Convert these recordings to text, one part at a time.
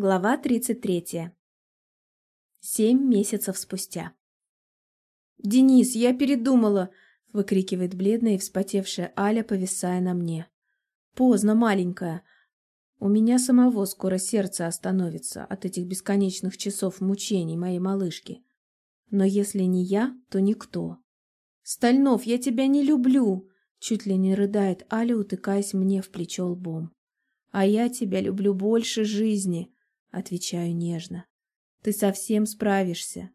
Глава 33. Семь месяцев спустя. «Денис, я передумала!» — выкрикивает бледная и вспотевшая Аля, повисая на мне. «Поздно, маленькая. У меня самого скоро сердце остановится от этих бесконечных часов мучений моей малышки. Но если не я, то никто. Стальнов, я тебя не люблю!» — чуть ли не рыдает Аля, утыкаясь мне в плечо лбом. «А я тебя люблю больше жизни!» Отвечаю нежно. Ты совсем справишься.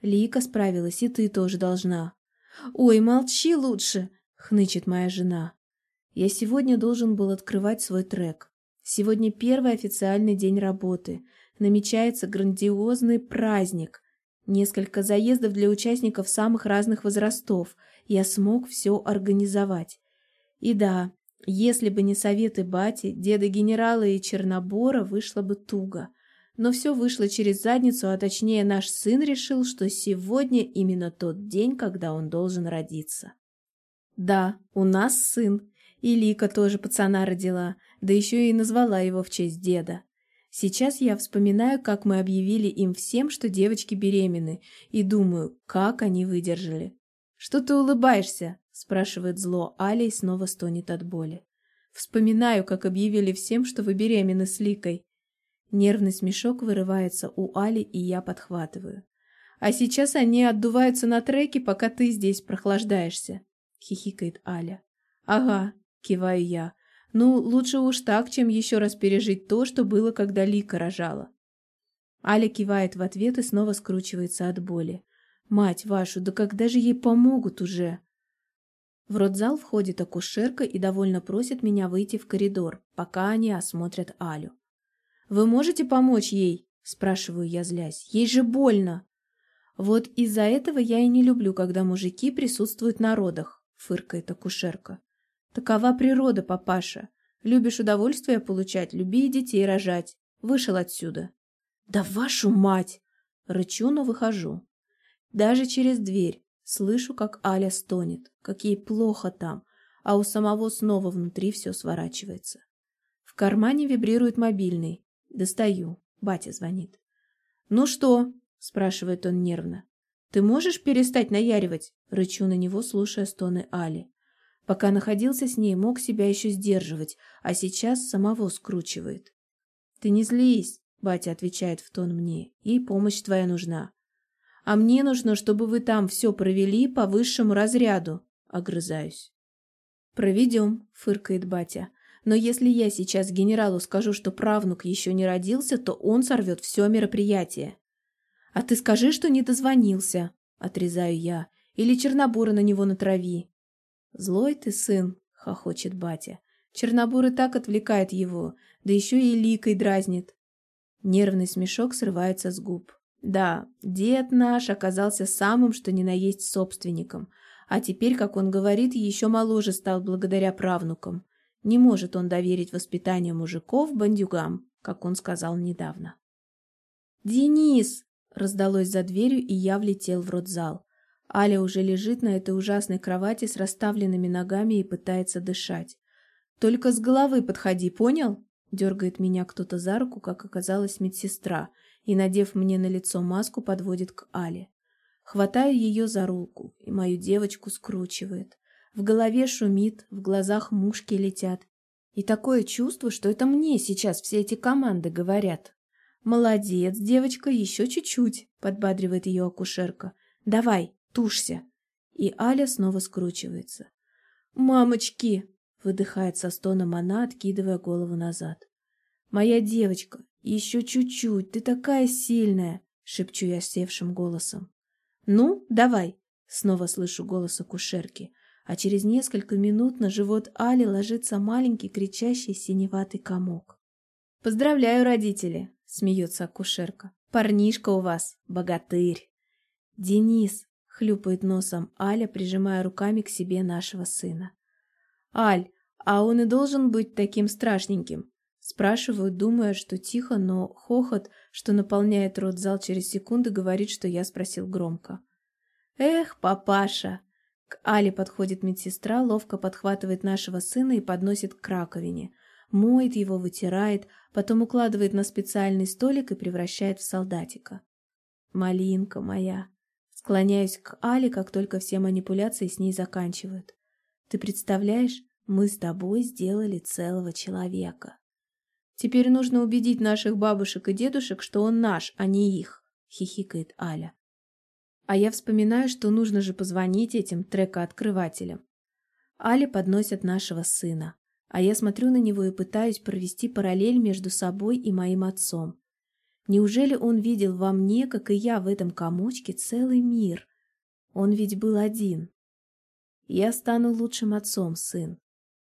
Лика справилась, и ты тоже должна. Ой, молчи лучше, хнычет моя жена. Я сегодня должен был открывать свой трек. Сегодня первый официальный день работы. Намечается грандиозный праздник. Несколько заездов для участников самых разных возрастов. Я смог все организовать. И да, если бы не советы бати, деда генерала и Чернобора, вышло бы туго. Но все вышло через задницу, а точнее наш сын решил, что сегодня именно тот день, когда он должен родиться. Да, у нас сын. И Лика тоже пацана родила, да еще и назвала его в честь деда. Сейчас я вспоминаю, как мы объявили им всем, что девочки беременны, и думаю, как они выдержали. «Что ты улыбаешься?» – спрашивает зло Аля и снова стонет от боли. Вспоминаю, как объявили всем, что вы беременны с Ликой. Нервный смешок вырывается у Али, и я подхватываю. «А сейчас они отдуваются на треке, пока ты здесь прохлаждаешься», — хихикает Аля. «Ага», — киваю я. «Ну, лучше уж так, чем еще раз пережить то, что было, когда Лика рожала». Аля кивает в ответ и снова скручивается от боли. «Мать вашу, да когда же ей помогут уже?» В родзал входит акушерка и довольно просит меня выйти в коридор, пока они осмотрят Алю. «Вы можете помочь ей?» – спрашиваю я, злясь. «Ей же больно!» «Вот из-за этого я и не люблю, когда мужики присутствуют на родах», – фыркает акушерка. «Такова природа, папаша. Любишь удовольствие получать, люби и детей рожать. Вышел отсюда». «Да вашу мать!» Рычу, но выхожу. Даже через дверь Слышу, как Аля стонет, как ей плохо там, а у самого снова внутри все сворачивается. В кармане вибрирует мобильный. Достаю. Батя звонит. «Ну что?» – спрашивает он нервно. «Ты можешь перестать наяривать?» – рычу на него, слушая стоны Али. Пока находился с ней, мог себя еще сдерживать, а сейчас самого скручивает. «Ты не злись», – батя отвечает в тон мне. «Ей помощь твоя нужна. А мне нужно, чтобы вы там все провели по высшему разряду, огрызаюсь. Проведем, фыркает батя. Но если я сейчас генералу скажу, что правнук еще не родился, то он сорвет все мероприятие. А ты скажи, что не дозвонился, отрезаю я, или Чернобура на него натрави. Злой ты сын, хохочет батя. Чернобур и так отвлекает его, да еще и ликой дразнит. Нервный смешок срывается с губ. Да, дед наш оказался самым что ни на есть собственником, а теперь, как он говорит, еще моложе стал благодаря правнукам. Не может он доверить воспитание мужиков бандюгам, как он сказал недавно. «Денис!» — раздалось за дверью, и я влетел в родзал. Аля уже лежит на этой ужасной кровати с расставленными ногами и пытается дышать. «Только с головы подходи, понял?» — дергает меня кто-то за руку, как оказалось медсестра — и, надев мне на лицо маску, подводит к Але. Хватаю ее за руку, и мою девочку скручивает. В голове шумит, в глазах мушки летят. И такое чувство, что это мне сейчас все эти команды говорят. «Молодец, девочка, еще чуть-чуть», — подбадривает ее акушерка. «Давай, тушься». И Аля снова скручивается. «Мамочки!» — выдыхает со стоном она, откидывая голову назад. «Моя девочка, еще чуть-чуть, ты такая сильная!» — шепчу я севшим голосом. «Ну, давай!» — снова слышу голос акушерки, а через несколько минут на живот Али ложится маленький кричащий синеватый комок. «Поздравляю, родители!» — смеется акушерка. «Парнишка у вас, богатырь!» «Денис!» — хлюпает носом Аля, прижимая руками к себе нашего сына. «Аль, а он и должен быть таким страшненьким!» Спрашиваю, думая, что тихо, но хохот, что наполняет рот зал через секунды, говорит, что я спросил громко. «Эх, папаша!» К Але подходит медсестра, ловко подхватывает нашего сына и подносит к раковине. Моет его, вытирает, потом укладывает на специальный столик и превращает в солдатика. Малинка моя. Склоняюсь к Але, как только все манипуляции с ней заканчивают. Ты представляешь, мы с тобой сделали целого человека. Теперь нужно убедить наших бабушек и дедушек, что он наш, а не их, хихикает Аля. А я вспоминаю, что нужно же позвонить этим трекооткрывателям. Але подносят нашего сына, а я смотрю на него и пытаюсь провести параллель между собой и моим отцом. Неужели он видел во мне, как и я в этом комочке, целый мир? Он ведь был один. Я стану лучшим отцом, сын.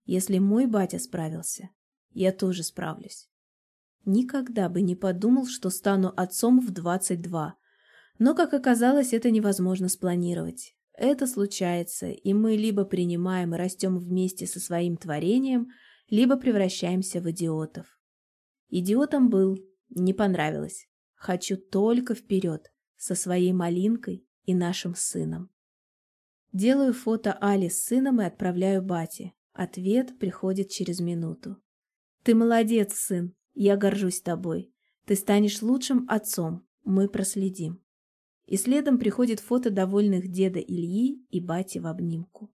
Если мой батя справился, я тоже справлюсь. Никогда бы не подумал, что стану отцом в 22. Но, как оказалось, это невозможно спланировать. Это случается, и мы либо принимаем и растем вместе со своим творением, либо превращаемся в идиотов. Идиотом был, не понравилось. Хочу только вперед, со своей малинкой и нашим сыном. Делаю фото Али с сыном и отправляю бате. Ответ приходит через минуту. Ты молодец, сын. Я горжусь тобой. Ты станешь лучшим отцом. Мы проследим. И следом приходит фото довольных деда Ильи и бати в обнимку.